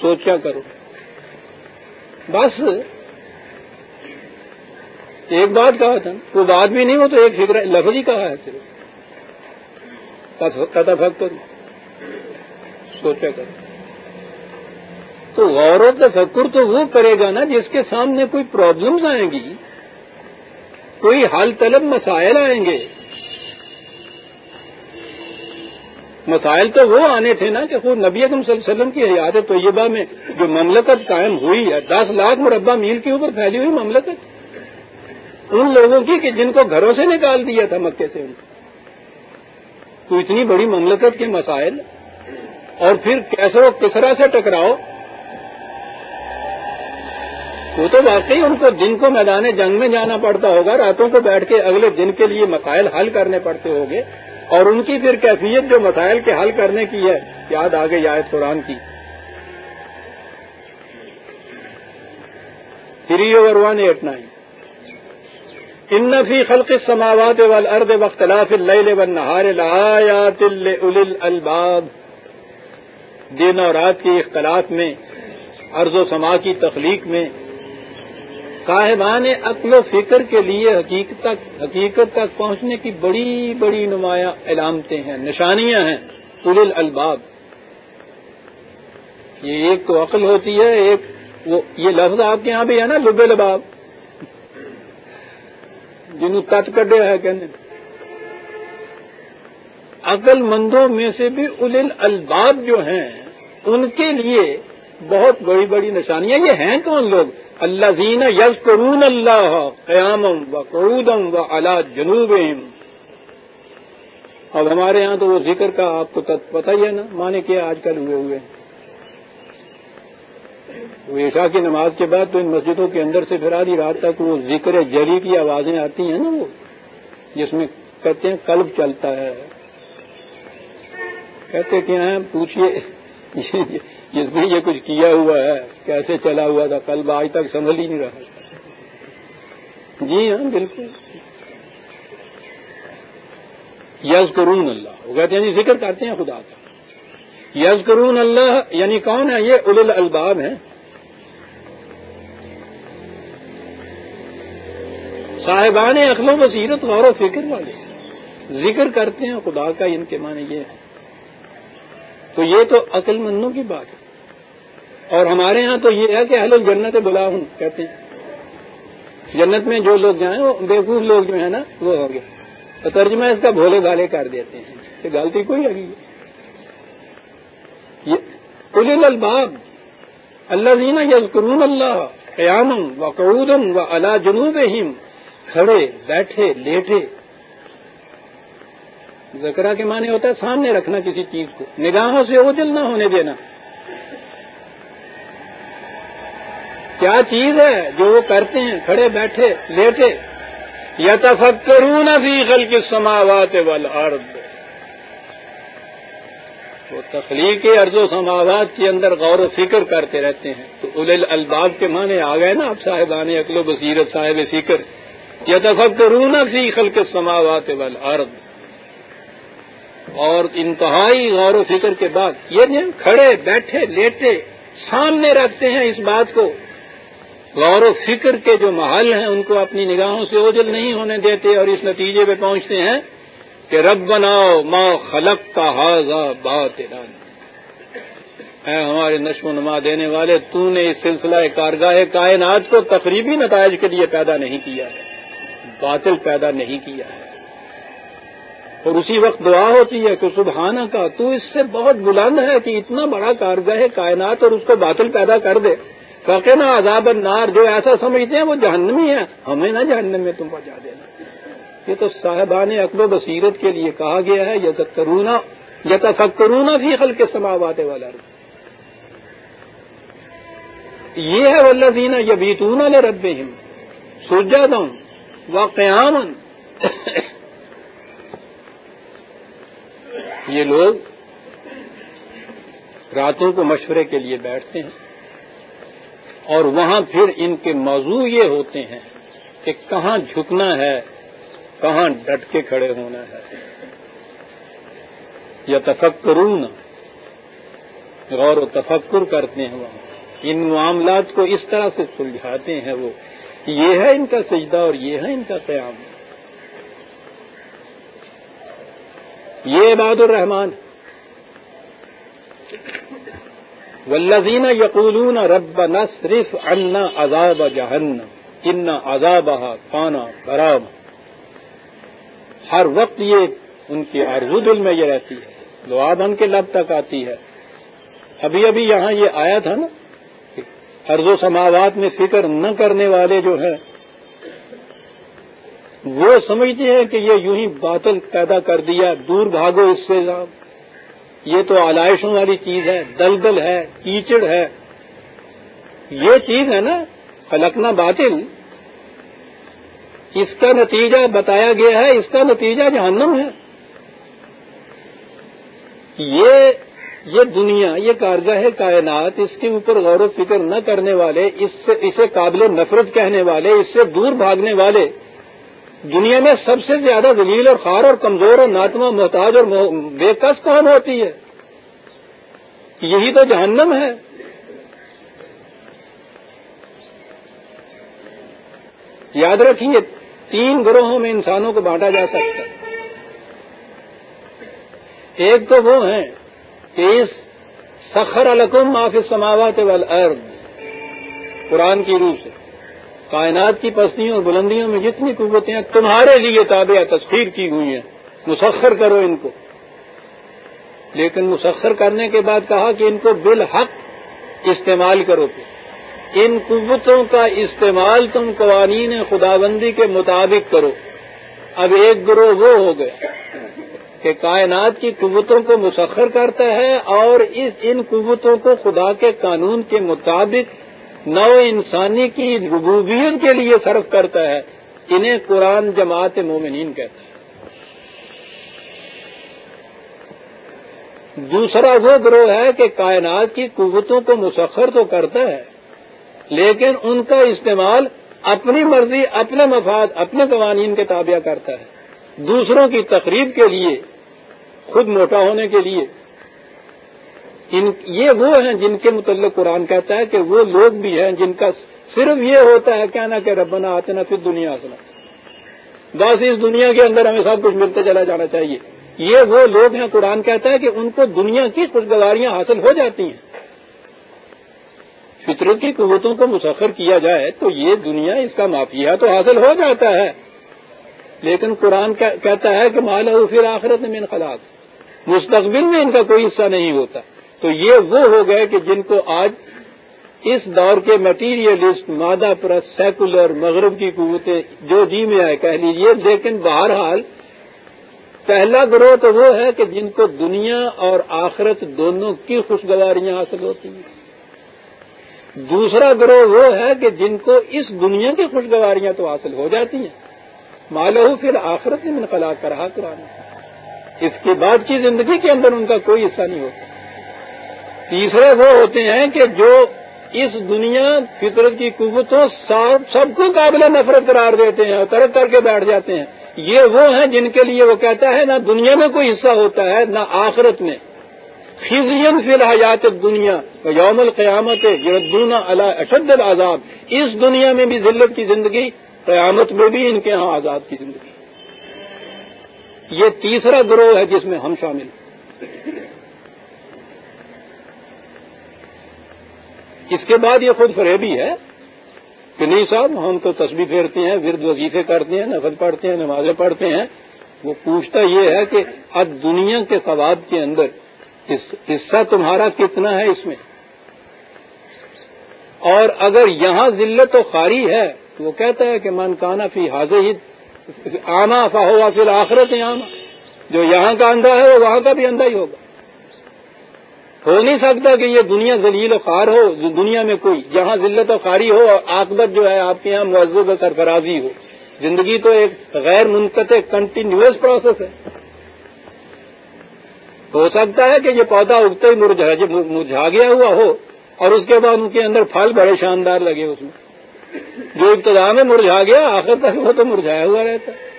سوچا کرو۔ بس، ایک بات کہا تھا۔ وہ بات بھی نہیں ہو تو ایک فکر لفظ ہی کہا ہے صرف۔ تفک کروں سوچا کرو۔ تو غور و تفکر تو وہ کرے گا نا جس کے سامنے کوئی پرابلمز آئیں گی، کوئی حل طلب مسائل آئیں گے۔ مسائل تو وہ آنے تھے نا کہ خود نبی اکم صلی اللہ علیہ وسلم کی حیات طیبہ میں جو مملکت قائم ہوئی ہے دس لاکھ مربع میل کے اوپر پھیلی ہوئی مملکت۔ ان لوگوں کی کہ جن کو گھروں سے نکال دیا تھا مکے سے ان کو۔ تو اتنی بڑی مملکت کے مسائل، اور پھر کیسے کسرا سے ٹکراؤ وہ تو واقعی ان کو دن کو میدان جنگ میں جانا پڑتا ہوگا، راتوں کو بیٹھ کے اگلے دن کے لیے مسائل حل کرنے پڑتے ہوں گے اور ان کی پھر کیفیت جو مسائل کے حل کرنے کی ہے، یاد آگے یاد قرآن کی۔ Three over one eight nine ان نفی خلق سماوات والارض واختلاف اللیل والنہار لآیات اول الباب دن اور رات کے اختلاف میں ارض و سما کی تخلیق میں صاحبان عقل و فکر کے لیے حقیقت تک حقیقت تک پہنچنے کی بڑی بڑی نمایاں علامتیں ہیں، نشانیاں ہیں پل الباب یہ ایک تو عقل ہوتی ہے، ایک وہ، یہ لفظ آپ کے یہاں بھی ہے نا، لب الباب۔ جنہوں تٹ کڈیا ہے کہنے عقل مندوں میں سے بھی ال الباب جو ہیں، ان کے لیے بہت بڑی بڑی نشانیاں، یہ ہیں کون لوگ؟ اللہ زین یز قرون اللہ قیام و قرودم و جنوب اب ہمارے یہاں تو وہ ذکر کا آپ کو پتہ ہی ہے نا مانے کیا آج کل ہوئے ہوئے۔ وہ عشاء کی نماز کے بعد تو ان مسجدوں کے اندر سے پھر آدھی رات تک وہ ذکر جلی کی آوازیں آتی ہیں نا وہ، جس میں کہتے ہیں قلب چلتا ہے۔ کہتے کیا ہیں؟ پوچھئے۔ <laughs> جس نے یہ کچھ کیا ہوا ہے، کیسے چلا ہوا تھا کل آج تک سنبھل ہی نہیں رہا۔ جی ہاں بالکل۔ یز کرون اللہ، وہ کہتے ہیں جی ذکر کرتے ہیں خدا کا۔ یز کرون اللہ یعنی کون ہے؟ یہ اول الباب ہیں۔ صاحبان اخل و بصیرت غور و فکر والے۔ ذکر کرتے ہیں خدا کا، ان کے معنی یہ ہے۔ تو یہ تو عقل مندوں کی بات ہے۔ اور ہمارے ہاں تو یہ ہے کہ اہل الجنت بلا ہوں، کہتے ہیں۔ جنت میں جو لوگ جائیں، وہ بےقوف لوگ جو ہیں نا، وہ ہو گیا تو ترجمہ اس کا بھولے بھالے کر دیتے ہیں یہ غلطی کوئی لگی ہے۔ الباب اللہ زینا یزکرون اللہ قیام و قعودم و اللہ جنوب کھڑے، بیٹھے، لیٹے۔ زکرا کے معنی ہوتا ہے سامنے رکھنا کسی چیز کو، نگاہوں سے اوجل نہ ہونے دینا۔ کیا چیز ہے جو وہ کرتے ہیں؟ کھڑے بیٹھے، لیٹے۔ یا تفکرون فی خلق السماوات والارض۔ وہ تخلیق ارض و سماوات کے اندر غور و فکر کرتے رہتے ہیں۔ تو اول الباب کے معنی آ گئے نا آپ صاحبان اقل و بصیرت صاحب فکر۔ یا تفکرون فی خلق السماوات والارض۔ اور انتہائی غور و فکر کے بعد یہ کھڑے بیٹھے، لیٹے، سامنے رکھتے ہیں اس بات کو۔ غور و فکر کے جو محل ہیں، ان کو اپنی نگاہوں سے اوجل نہیں ہونے دیتے اور اس نتیجے پہ پہنچتے ہیں کہ رب بناؤ ماں خلق کا حاضہ بات اے ہمارے نشو و نما دینے والے، تو نے اس سلسلہ کارگاہ کائنات کو تقریبی نتائج کے لیے پیدا نہیں کیا ہے، باطل پیدا نہیں کیا ہے۔ اور اسی وقت دعا ہوتی ہے کہ سبحانہ کا تو اس سے بہت بلند ہے کہ اتنا بڑا کارگاہ کائنات اور اس کو باطل پیدا کر دے۔ فقے نہ عذاب النار، جو ایسا سمجھتے ہیں وہ جہنمی ہے ہمیں نہ جہنم میں تم پہنچا دینا۔ یہ تو صاحبان اکبر بصیرت کے لیے کہا گیا ہے یہ ترونا یا تفکرونا بھی خل کے سماوات والا یہ ہے اللہ دینا یہ بیتون رب سوجا و قیام یہ لوگ راتوں کو مشورے کے لیے بیٹھتے ہیں۔ اور وہاں پھر ان کے موضوع یہ ہوتے ہیں کہ کہاں جھکنا ہے، کہاں ڈٹ کے کھڑے ہونا ہے۔ یا تفکرون غور و تفکر کرتے ہیں وہاں۔ ان معاملات کو اس طرح سے سلجھاتے ہیں وہ یہ ہے ان کا سجدہ اور یہ ہے ان کا قیام۔ یہ عباد الرحمان ولزین یقولون رب نصرف ان عذاب جہن ان عذاب کانا برام ہر وقت یہ ان کی آرزو دل میں یہ رہتی ہے، دعا بن کے لب تک آتی ہے۔ ابھی ابھی یہاں یہ آیا تھا نا ارض و سماوات میں فکر نہ کرنے والے جو ہیں، وہ سمجھتے ہیں کہ یہ یوں ہی باطل پیدا کر دیا، دور بھاگو اس سے۔ یہ تو آلائشوں والی چیز ہے، دلدل ہے، کیچڑ ہے۔ یہ چیز ہے نا فلکنا باطل۔ اس کا نتیجہ بتایا گیا ہے، اس کا نتیجہ جہنم ہے۔ یہ یہ دنیا، یہ کارگاہ کائنات، اس کے اوپر غور و فکر نہ کرنے والے، اس سے، اسے قابل نفرت کہنے والے، اس سے دور بھاگنے والے دنیا میں سب سے زیادہ ذلیل اور خار اور کمزور اور ناتما محتاج اور بے کس کون ہوتی ہے؟ یہی تو جہنم ہے۔ یاد رکھیے، تین گروہوں میں انسانوں کو بانٹا جا سکتا ہے۔ ایک تو وہ ہیں کہ اس سخر الکم معاف سماوات والارض۔ قرآن کی روح سے۔ کائنات کی پستیوں اور بلندیوں میں جتنی قوتیں تمہارے لیے تابع تسخیر کی ہوئی ہیں۔ مسخر کرو ان کو۔ لیکن مسخر کرنے کے بعد کہا کہ ان کو بالحق استعمال کرو۔ ان قوتوں کا استعمال تم قوانین خدا بندی کے مطابق کرو۔ اب ایک گروہ وہ ہو گئے کہ کائنات کی قوتوں کو مسخر کرتا ہے اور اس ان قوتوں کو خدا کے قانون کے مطابق نو انسانی کی ربوبیت کے لیے صرف کرتا ہے، انہیں قرآن جماعت مومنین کہتا ہے۔ دوسرا وہ گروہ ہے کہ کائنات کی قوتوں کو مسخر تو کرتا ہے، لیکن ان کا استعمال اپنی مرضی، اپنے مفاد، اپنے قوانین کے تابع کرتا ہے۔ دوسروں کی تقریب کے لیے، خود موٹا ہونے کے لیے۔ ان یہ وہ ہیں جن کے متعلق قرآن کہتا ہے کہ وہ لوگ بھی ہیں جن کا صرف یہ ہوتا ہے کیا کہ ربنا آتے نہ پھر دنیا سنا بس اس دنیا کے اندر ہمیں سب کچھ ملتے چلا جانا چاہیے۔ یہ وہ لوگ ہیں قرآن کہتا ہے کہ ان کو دنیا کی خوشگواریاں حاصل ہو جاتی ہیں۔ فطرت کی قوتوں کو مسخر کیا جائے تو یہ دنیا اس کا معافیہ تو حاصل ہو جاتا ہے۔ لیکن قرآن کہتا ہے کہ مالا پھر آخرت میں من خلاق۔ مستقبل میں ان کا کوئی حصہ نہیں ہوتا۔ تو یہ وہ ہو گئے کہ جن کو آج اس دور کے مٹیریلسٹ مادہ پرس سیکولر مغرب کی قوتیں جو جی میں آئے، کہہ لیجیے لیکن بہرحال پہلا گروہ تو وہ ہے کہ جن کو دنیا اور آخرت دونوں کی خوشگواریاں حاصل ہوتی ہیں۔ دوسرا گروہ وہ ہے کہ جن کو اس دنیا کی خوشگواریاں تو حاصل ہو جاتی ہیں۔ مالو پھر آخرت میں منقلا کرا قرآن اس کے بعد کی زندگی کے اندر ان کا کوئی حصہ نہیں ہوتا۔ تیسرے وہ ہوتے ہیں کہ جو اس دنیا فطرت کی قوتوں سب کو قابل نفرت قرار دیتے ہیں اور ترک کر کے بیٹھ جاتے ہیں۔ یہ وہ ہیں جن کے لیے وہ کہتا ہے نہ دنیا میں کوئی حصہ ہوتا ہے نہ آخرت میں۔ فضین فی الحیات دنیا یوم القیامت یردون اشد العذاب۔ اس دنیا میں بھی ذلت کی زندگی، قیامت میں بھی ان کے ہاں آزاد کی زندگی۔ یہ تیسرا گروہ ہے جس میں ہم شامل اس کے بعد یہ خود فریبی ہے کہ نہیں صاحب، ہم تو تصویر پھیرتے ہیں، ورد وظیفے کرتے ہیں، نفل پڑھتے ہیں، نمازیں پڑھتے ہیں۔ وہ پوچھتا یہ ہے کہ اب دنیا کے ثواب کے اندر حصہ تمہارا کتنا ہے اس میں؟ اور اگر یہاں ذلت و خاری ہے تو وہ کہتا ہے کہ من کانا فی حاضر ہی آنا ہوا پھر آخرت آنا جو یہاں کا اندھا ہے، وہ وہاں کا بھی اندھا ہی ہوگا۔ ہو نہیں سکتا کہ یہ دنیا ذلیل و خار ہو دنیا میں کوئی، جہاں ذلت و خاری ہو اور آکبت جو ہے، آپ کے یہاں معذب و سرفرازی ہو۔ زندگی تو ایک غیر منقطع کنٹینیوس پروسیس ہے۔ ہو سکتا ہے کہ یہ پودا اگتے ہی مرجھا گیا ہوا ہو اور اس کے بعد ان کے اندر پھل بڑے شاندار لگے اس میں۔ جو ابتدا میں مرجھا گیا، آخر تک وہ تو مرجھایا ہوا رہتا۔ ہے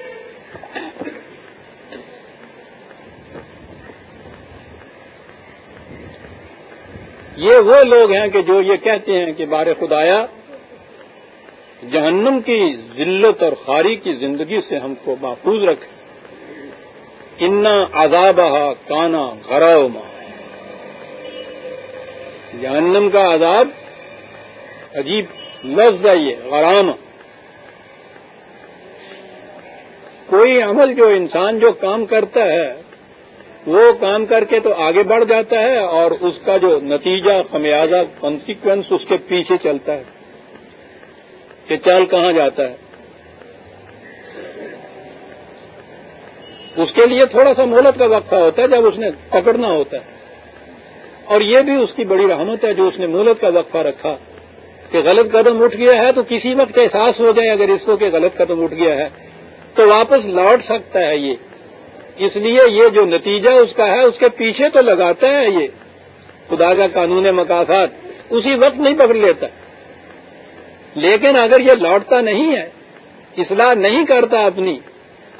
یہ وہ لوگ ہیں کہ جو یہ کہتے ہیں کہ بار خدایا، جہنم کی ذلت اور خاری کی زندگی سے ہم کو محفوظ رکھے۔ انا عذاب کانا غراؤ جہنم کا عذاب عجیب لفظ ہے یہ، غرام۔ کوئی عمل جو انسان جو کام کرتا ہے وہ کام کر کے تو آگے بڑھ جاتا ہے اور اس کا جو نتیجہ خمیازہ کانسیکوینس اس کے پیچھے چلتا ہے کہ چال کہاں جاتا ہے۔ اس کے لیے تھوڑا سا مہلت کا وقفہ ہوتا ہے جب اس نے پکڑنا ہوتا ہے۔ اور یہ بھی اس کی بڑی رحمت ہے جو اس نے مہلت کا وقفہ رکھا کہ غلط قدم اٹھ گیا ہے تو کسی وقت احساس ہو جائے اگر اس کو کہ غلط قدم اٹھ گیا ہے تو واپس لوٹ سکتا ہے یہ۔ اس لیے یہ جو نتیجہ اس کا ہے، اس کے پیچھے تو لگاتا ہے یہ۔ خدا کا قانون مقاصد، اسی وقت نہیں پکڑ لیتا۔ لیکن اگر یہ لوٹتا نہیں ہے، اصلاح نہیں کرتا اپنی،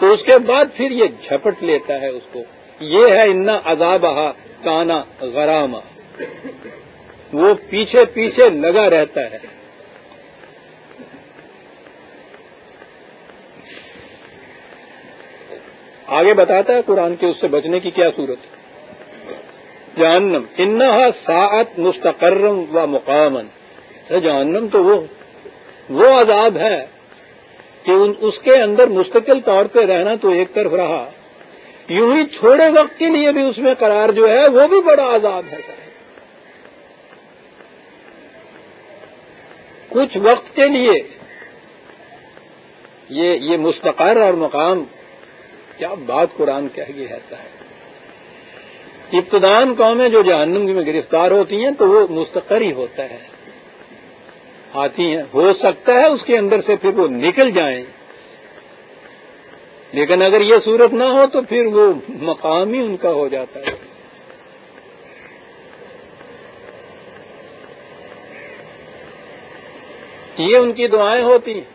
تو اس کے بعد پھر یہ جھپٹ لیتا ہے اس کو۔ یہ ہے انا عذاب کانا غرام وہ پیچھے پیچھے لگا رہتا ہے۔ آگے بتاتا ہے قرآن کے اس سے بچنے کی کیا صورت جہنم، انہا ساعت مستقرم و مقامن۔ جہنم، تو وہ وہ عذاب ہے کہ اس کے اندر مستقل طور پہ رہنا تو ایک طرف رہا۔ یوں ہی چھوڑے وقت کے لیے بھی اس میں قرار جو ہے، وہ بھی بڑا عذاب ہے۔ کچھ وقت کے لیے یہ یہ مستقر اور مقام کیا بات قرآن کہہ گئی رہتا ہے ابتدان قومیں جو جہنم میں گرفتار ہوتی ہیں تو وہ مستقر ہی ہوتا ہے۔ آتی ہیں۔ ہو سکتا ہے اس کے اندر سے پھر وہ نکل جائیں۔ لیکن اگر یہ صورت نہ ہو تو پھر وہ مقام ہی ان کا ہو جاتا ہے۔ یہ ان کی دعائیں ہوتی ولزین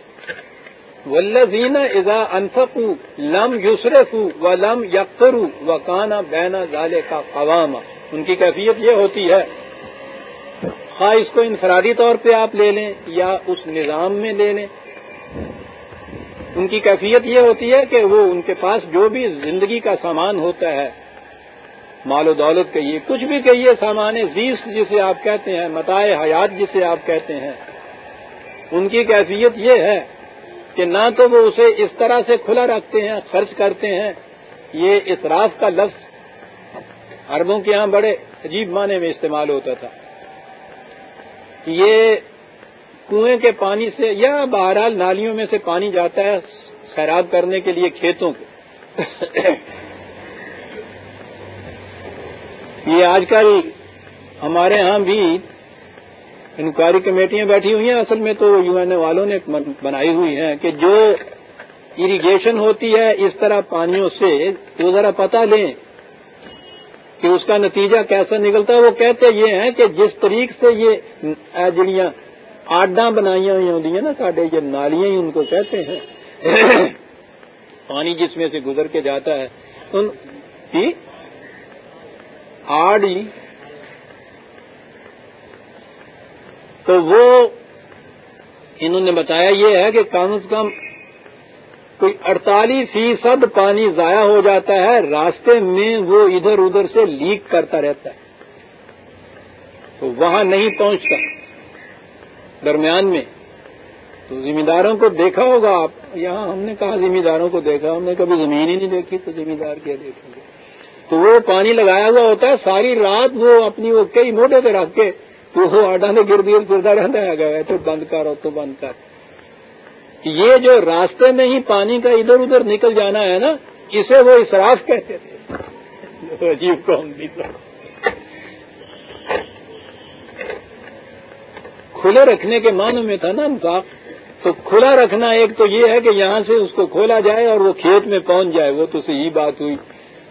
ازا انفقو لم یسرفو و لم یکرو و کانا بینا ظالے کا قوام ان کی کیفیت یہ ہوتی ہے خواہ اس کو انفرادی طور پہ آپ لے لیں یا اس نظام میں لے لیں۔ ان کی کیفیت یہ ہوتی ہے کہ وہ ان کے پاس جو بھی زندگی کا سامان ہوتا ہے، مال و دولت کا یہ کچھ بھی کہیے سامان زیست جسے آپ کہتے ہیں متائے حیات جسے آپ کہتے ہیں، ان کی کیفیت یہ ہے کہ نہ تو وہ اسے اس طرح سے کھلا رکھتے ہیں، خرچ کرتے ہیں۔ یہ اطراف کا لفظ عربوں کے ہاں بڑے عجیب معنی میں استعمال ہوتا تھا۔ یہ کنویں کے پانی سے یا بہرحال نالیوں میں سے پانی جاتا ہے خراب کرنے کے لیے کھیتوں کو یہ آج کل ہمارے ہاں بھی انکوائری کمیٹیاں بیٹھی ہوئی ہیں، اصل میں تو یو این اے والوں نے بنائی ہوئی ہیں کہ جو اریگیشن ہوتی ہے، اس طرح پانیوں سے وہ ذرا پتہ لیں کہ اس کا نتیجہ کیسا نکلتا ہے۔ وہ کہتے یہ ہیں کہ جس طریق سے یہ جڑیاں آڈا بنائی ہوئی ہوتی ہیں نا، ساڈے یہ نالیاں ہی ان کو کہتے ہیں۔ پانی جس میں سے گزر کے جاتا ہے، ان کی آڑی تو وہ انہوں نے بتایا یہ ہے کہ کم از کم کوئی اڑتالیس فیصد پانی ضائع ہو جاتا ہے، راستے میں وہ ادھر ادھر سے لیک کرتا رہتا ہے۔ تو وہاں نہیں پہنچتا۔ درمیان میں۔ تو ذمہ داروں کو دیکھا ہوگا آپ۔ یہاں ہم نے کہا ذمہ داروں کو دیکھا، ہم نے کبھی زمین ہی نہیں دیکھی تو ذمہ دار کیا دیکھیں گے۔ تو وہ پانی لگایا ہوا ہوتا ہے، ساری رات وہ اپنی وہ کئی موٹے پہ رکھ کے تو وہ آڈا نے گرد گرد پھرتا رہتا ہے تو بند کرو تو بند کر۔ یہ جو راستے میں ہی پانی کا ادھر ادھر نکل جانا ہے نا، اسے وہ اصراف کہتے تھے۔ عجیب قوم بھی کھلے رکھنے کے معنی میں تھا نا انصاف تو کھلا رکھنا ایک تو یہ ہے کہ یہاں سے اس کو کھولا جائے اور وہ کھیت میں پہنچ جائے، وہ تو صحیح بات ہوئی۔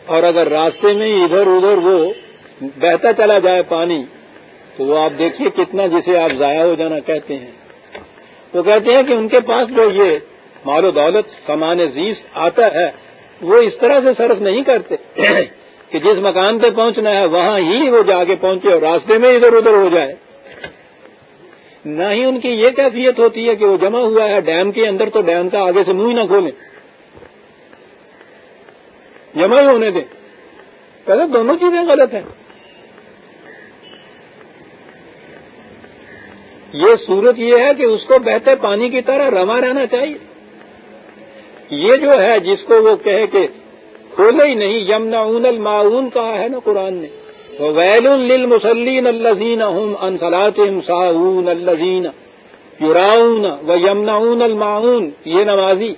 اور اگر راستے میں ادھر ادھر وہ بہتا چلا جائے پانی تو وہ آپ دیکھیے کتنا جسے آپ ضائع ہو جانا کہتے ہیں۔ وہ کہتے ہیں کہ ان کے پاس جو یہ مال و دولت، سامان زیس آتا ہے، وہ اس طرح سے صرف نہیں کرتے <clears throat> کہ جس مکان پہ پہنچنا ہے، وہاں ہی وہ جا کے پہنچے اور راستے میں ادھر ادھر ہو جائے۔ نہ ہی ان کی یہ کیفیت ہوتی ہے کہ وہ جمع ہوا ہے، ڈیم کے اندر تو ڈیم کا آگے سے منہ ہی نہ کھولیں۔ جمع ہی ہونے دیں۔ پہلے دونوں چیزیں غلط ہیں۔ یہ صورت یہ ہے کہ اس کو بہتے پانی کی طرح رواں رہنا چاہیے۔ یہ جو ہے جس کو وہ کہے کہ کھولے ہی نہیں یمنا اون المعاون کہا ہے نا قرآن نے۔ ویل للمسلین الذین هم عن صلاتهم ساهون الذین یراؤون و یمنعون المعون یہ نمازی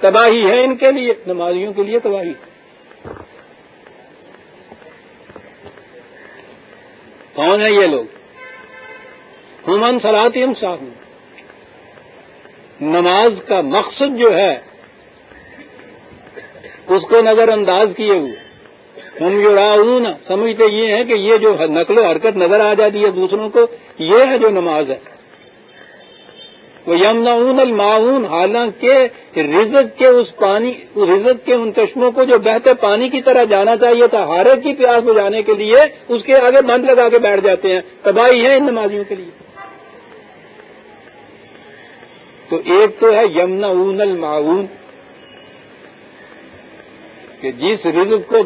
تباہی ہے ان کے لیے، نمازیوں کے لیے تباہی۔ کون ہے یہ لوگ؟ ہم ان صلاتهم نماز کا مقصد جو ہے، اس کو نظر انداز کیے ہوئے۔ ہم یوراؤن سمجھتے یہ ہیں کہ یہ جو نقل و حرکت نظر آ جاتی ہے دوسروں کو، یہ ہے جو نماز ہے۔ وہ یمنعون المعاون حالانکہ رزق کے اس پانی، رزق کے ان چشموں کو جو بہتے پانی کی طرح جانا چاہیے تھا ہارے کی پیاس کو جانے کے لیے، اس کے آگے بند لگا کے بیٹھ جاتے ہیں۔ تباہی ہے ان نمازیوں کے لیے۔ تو ایک تو ہے یمنا اون المعون کہ جس رزق کو